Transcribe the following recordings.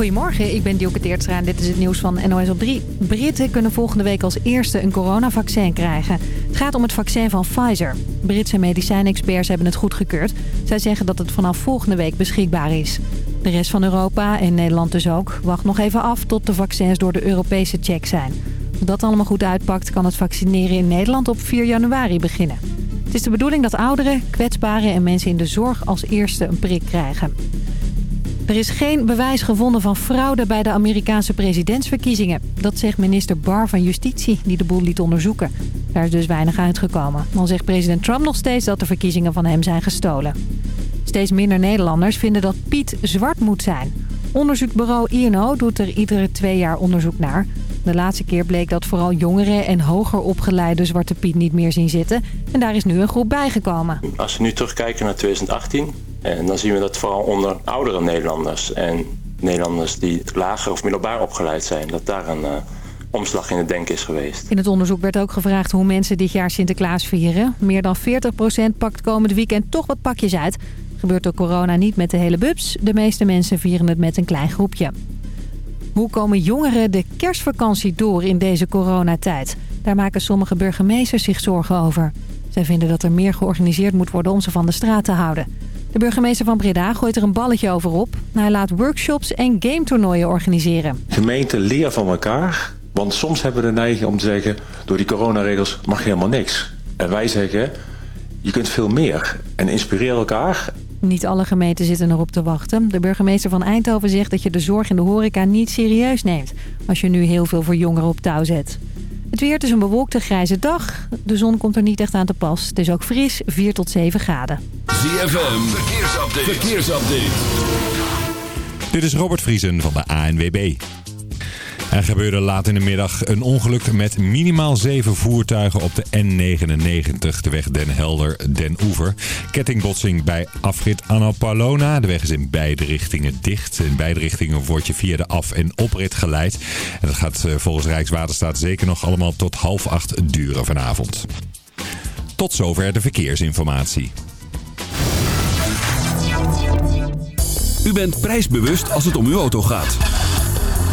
Goedemorgen, ik ben Dielke Teertstra en dit is het nieuws van NOS op 3. Britten kunnen volgende week als eerste een coronavaccin krijgen. Het gaat om het vaccin van Pfizer. Britse medicijnexperts hebben het goedgekeurd. Zij zeggen dat het vanaf volgende week beschikbaar is. De rest van Europa, en Nederland dus ook, wacht nog even af tot de vaccins door de Europese check zijn. Als dat allemaal goed uitpakt, kan het vaccineren in Nederland op 4 januari beginnen. Het is de bedoeling dat ouderen, kwetsbaren en mensen in de zorg als eerste een prik krijgen. Er is geen bewijs gevonden van fraude bij de Amerikaanse presidentsverkiezingen. Dat zegt minister Barr van Justitie, die de boel liet onderzoeken. Daar is dus weinig uitgekomen. Dan zegt president Trump nog steeds dat de verkiezingen van hem zijn gestolen. Steeds minder Nederlanders vinden dat Piet zwart moet zijn. Onderzoekbureau INO doet er iedere twee jaar onderzoek naar. De laatste keer bleek dat vooral jongeren en hoger opgeleide Zwarte Piet niet meer zien zitten. En daar is nu een groep bijgekomen. Als we nu terugkijken naar 2018, en dan zien we dat vooral onder oudere Nederlanders en Nederlanders die lager of middelbaar opgeleid zijn, dat daar een uh, omslag in het denken is geweest. In het onderzoek werd ook gevraagd hoe mensen dit jaar Sinterklaas vieren. Meer dan 40% pakt komend weekend toch wat pakjes uit. Gebeurt door corona niet met de hele bubs. De meeste mensen vieren het met een klein groepje. Hoe komen jongeren de kerstvakantie door in deze coronatijd? Daar maken sommige burgemeesters zich zorgen over. Zij vinden dat er meer georganiseerd moet worden om ze van de straat te houden. De burgemeester van Breda gooit er een balletje over op. Hij laat workshops en gametoernooien organiseren. Gemeente, leer van elkaar. Want soms hebben we de neiging om te zeggen... door die coronaregels mag helemaal niks. En wij zeggen, je kunt veel meer. En inspireer elkaar. Niet alle gemeenten zitten erop te wachten. De burgemeester van Eindhoven zegt dat je de zorg in de horeca niet serieus neemt... als je nu heel veel voor jongeren op touw zet. Het weer is een bewolkte grijze dag. De zon komt er niet echt aan te pas. Het is ook fris, 4 tot 7 graden. ZFM, verkeersupdate. verkeersupdate. Dit is Robert Vriesen van de ANWB. Er gebeurde laat in de middag een ongeluk met minimaal zeven voertuigen op de N99, de weg Den Helder-Den Oever. Kettingbotsing bij afrit Annapolona. De weg is in beide richtingen dicht. In beide richtingen word je via de af- en oprit geleid. En dat gaat eh, volgens Rijkswaterstaat zeker nog allemaal tot half acht duren vanavond. Tot zover de verkeersinformatie. U bent prijsbewust als het om uw auto gaat.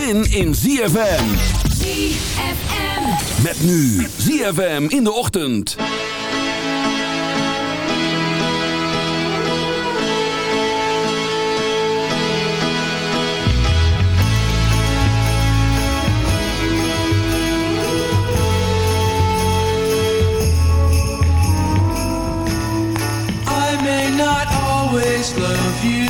zin in ZFM. ZFM. Met nu ZFM in de ochtend. I may not always love you,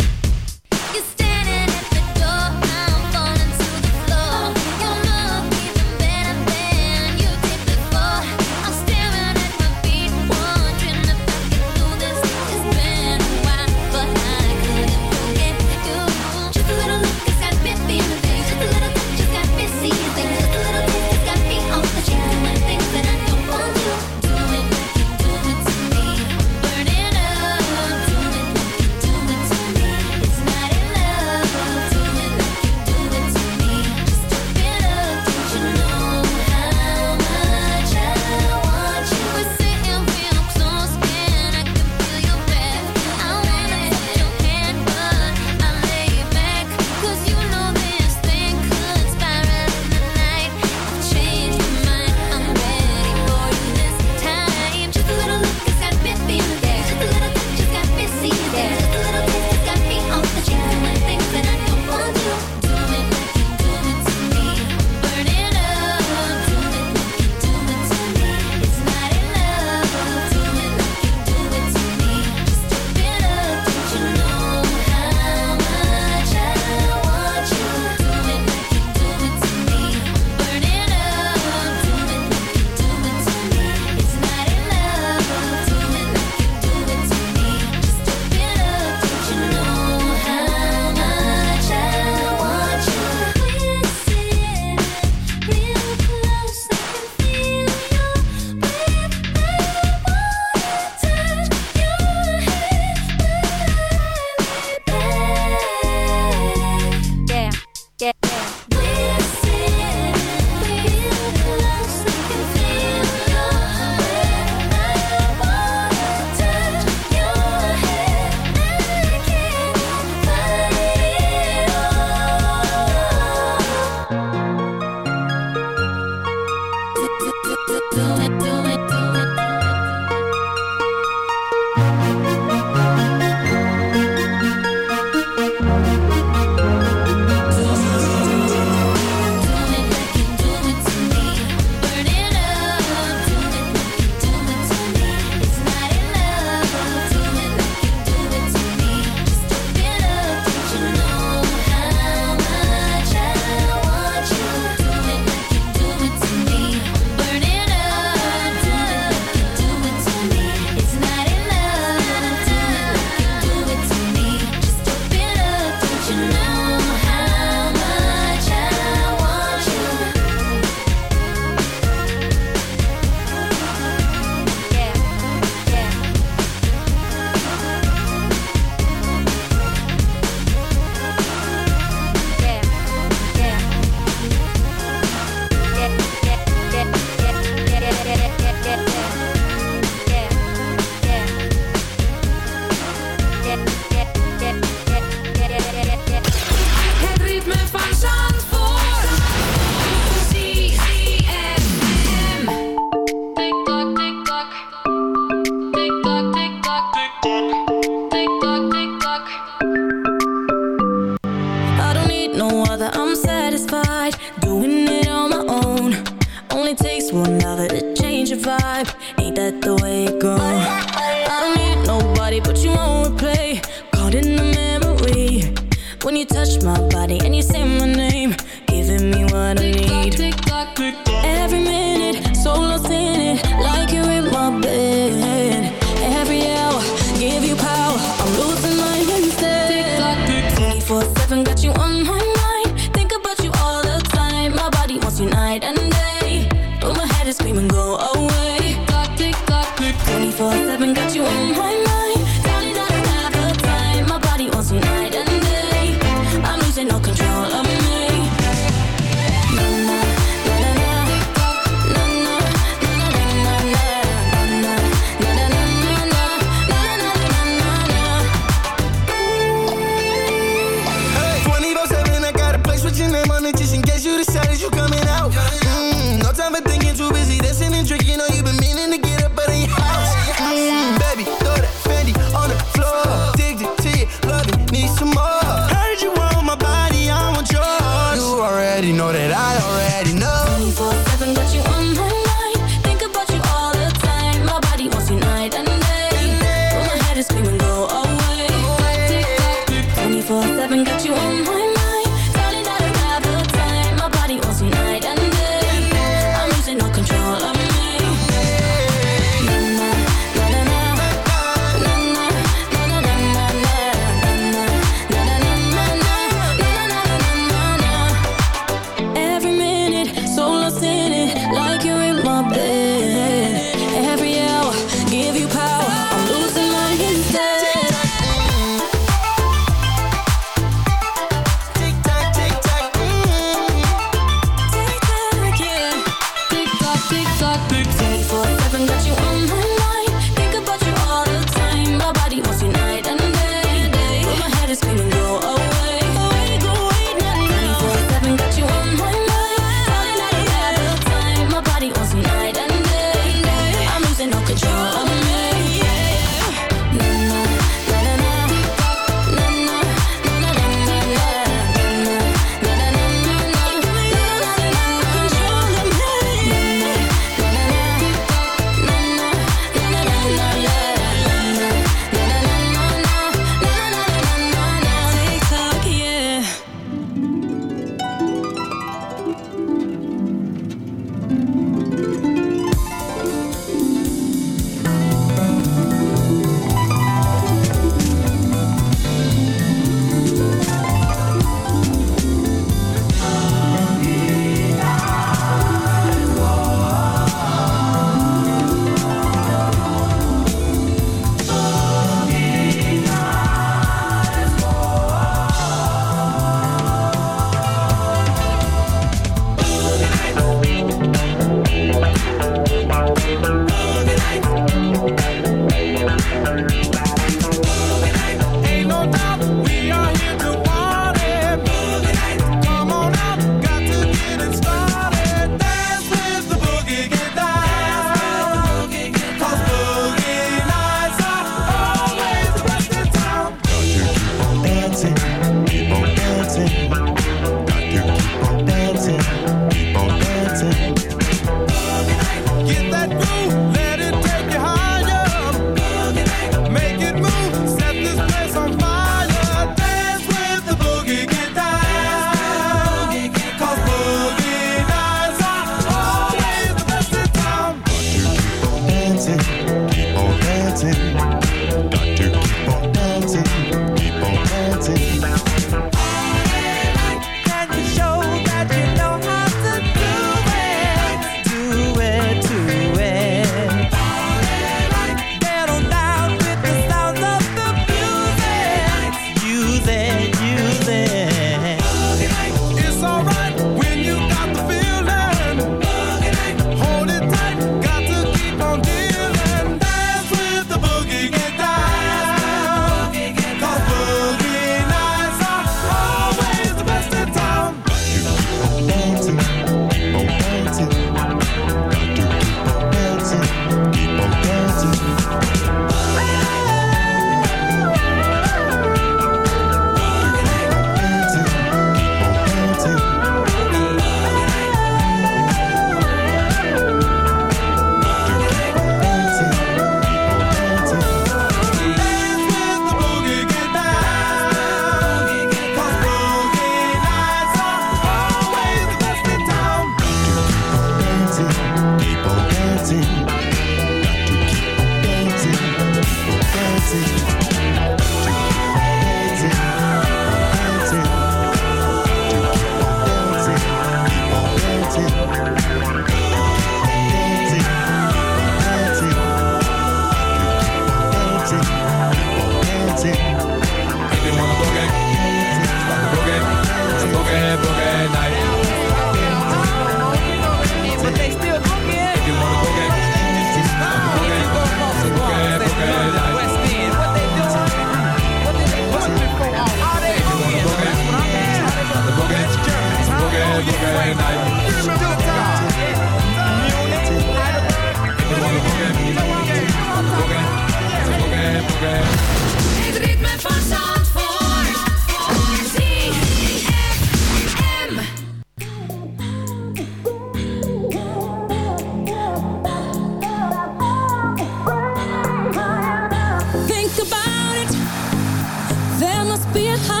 be a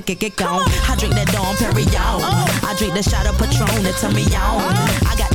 gonka, gonka, gonka. I drink that Dom Perignon. I drink that shot of Patron and tell me on. I got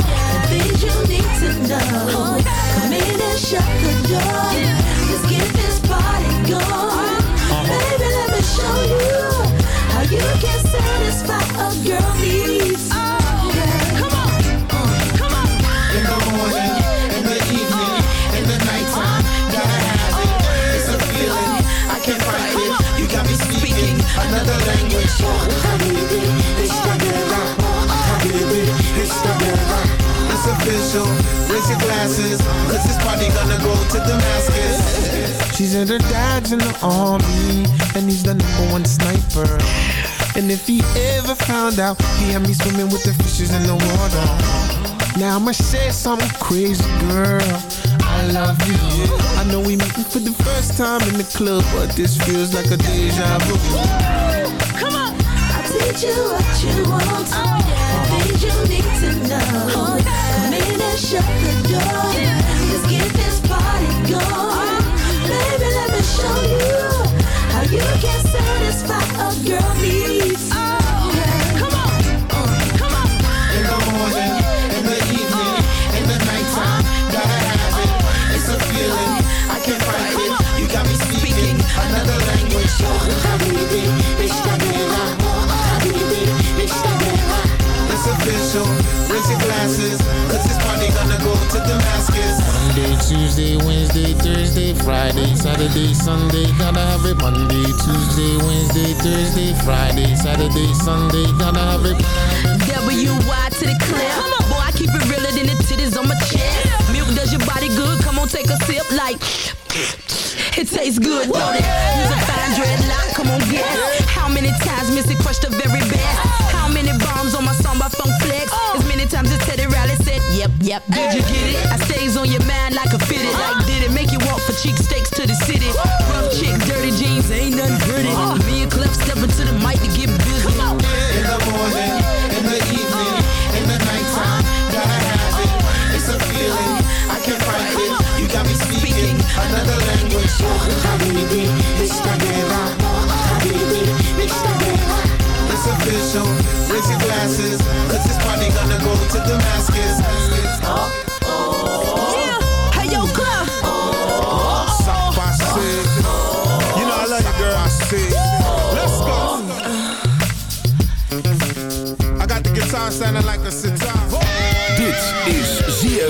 Come in and shut the door. Let's get this party going. Baby, let me show you how you can satisfy a girl needs. Can't fight. you got me speaking another language. Evening, glasses, cause this party gonna go to Damascus. She said her dad's in the army, and he's the number one sniper. And if he ever found out, he had me swimming with the fishes in the water. Now I'ma say something crazy, girl. I love you. I know we meeting for the first time in the club, but this feels like a deja vu. Come on. I'll teach you what you want. The things you need to know. Come in and shut the door. Let's get this party going. Tuesday, Wednesday, Thursday, Friday, Saturday, Sunday, gotta have it. Monday, Tuesday, Wednesday, Thursday, Friday, Saturday, Sunday, gotta have it. W-Y to the clip. Come on, Boy, I keep it realer than the titties on my chest. Milk does your body good. Come on, take a sip like. It tastes good, don't it? Use a fine dreadlock, come on, guess. How many times Missy crushed the very best? How many bombs on my song by Funk Flex? As many times as Teddy Riley said, yep, yep. Did you get it? I stays on your mind a fitted. Like, did it make you walk for cheek steaks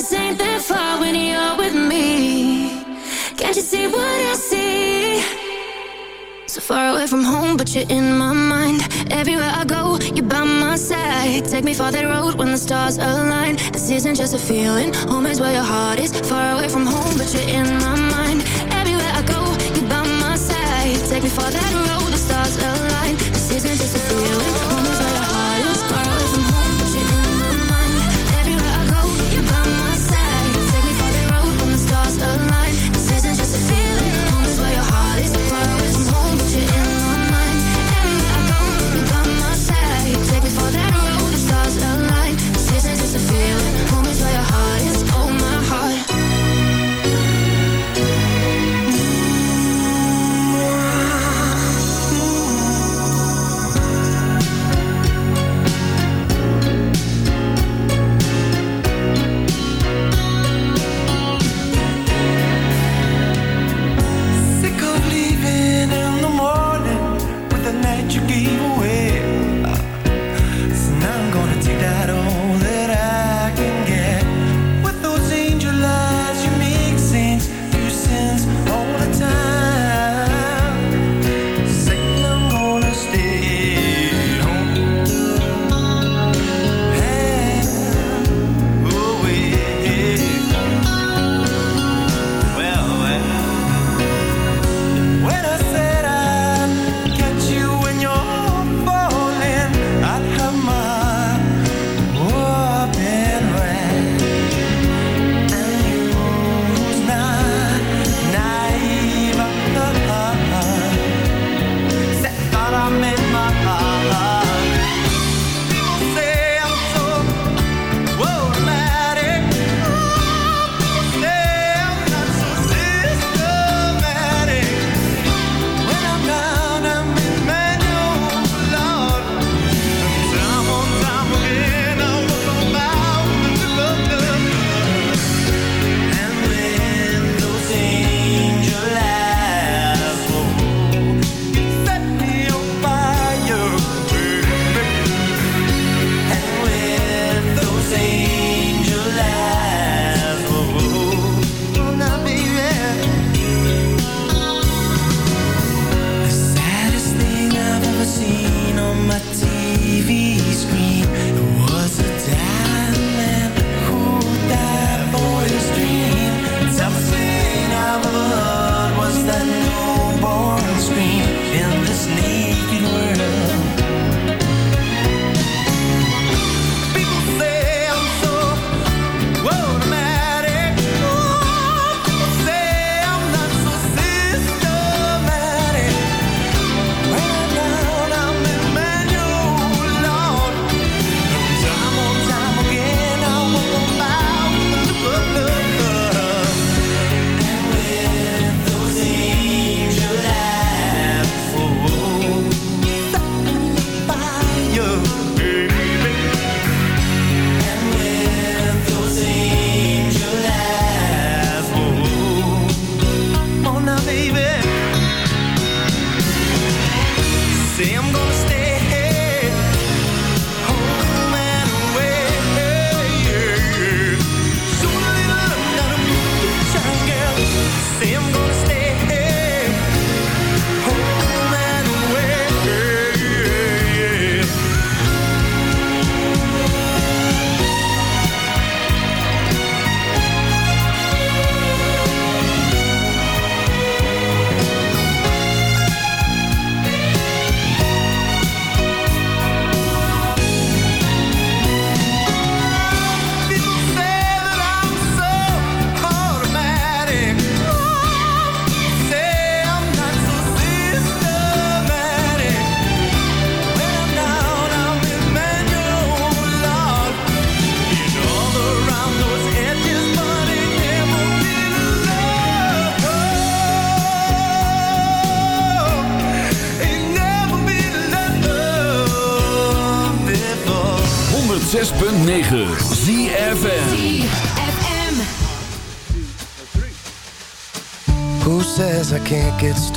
just ain't that far when you're with me. Can't you see what I see? So far away from home, but you're in my mind. Everywhere I go, you're by my side. Take me for that road when the stars align. This isn't just a feeling, home is where your heart is. Far away from home, but you're in my mind. Everywhere I go, you're by my side. Take me for that road, the stars align. This isn't just a feeling,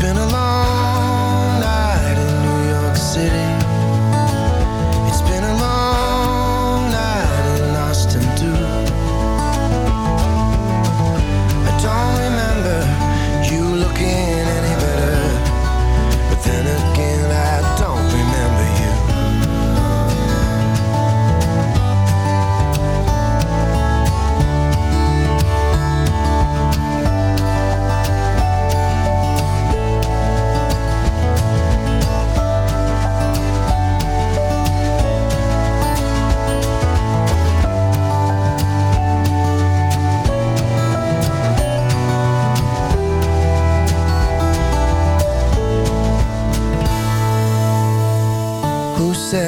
Been a long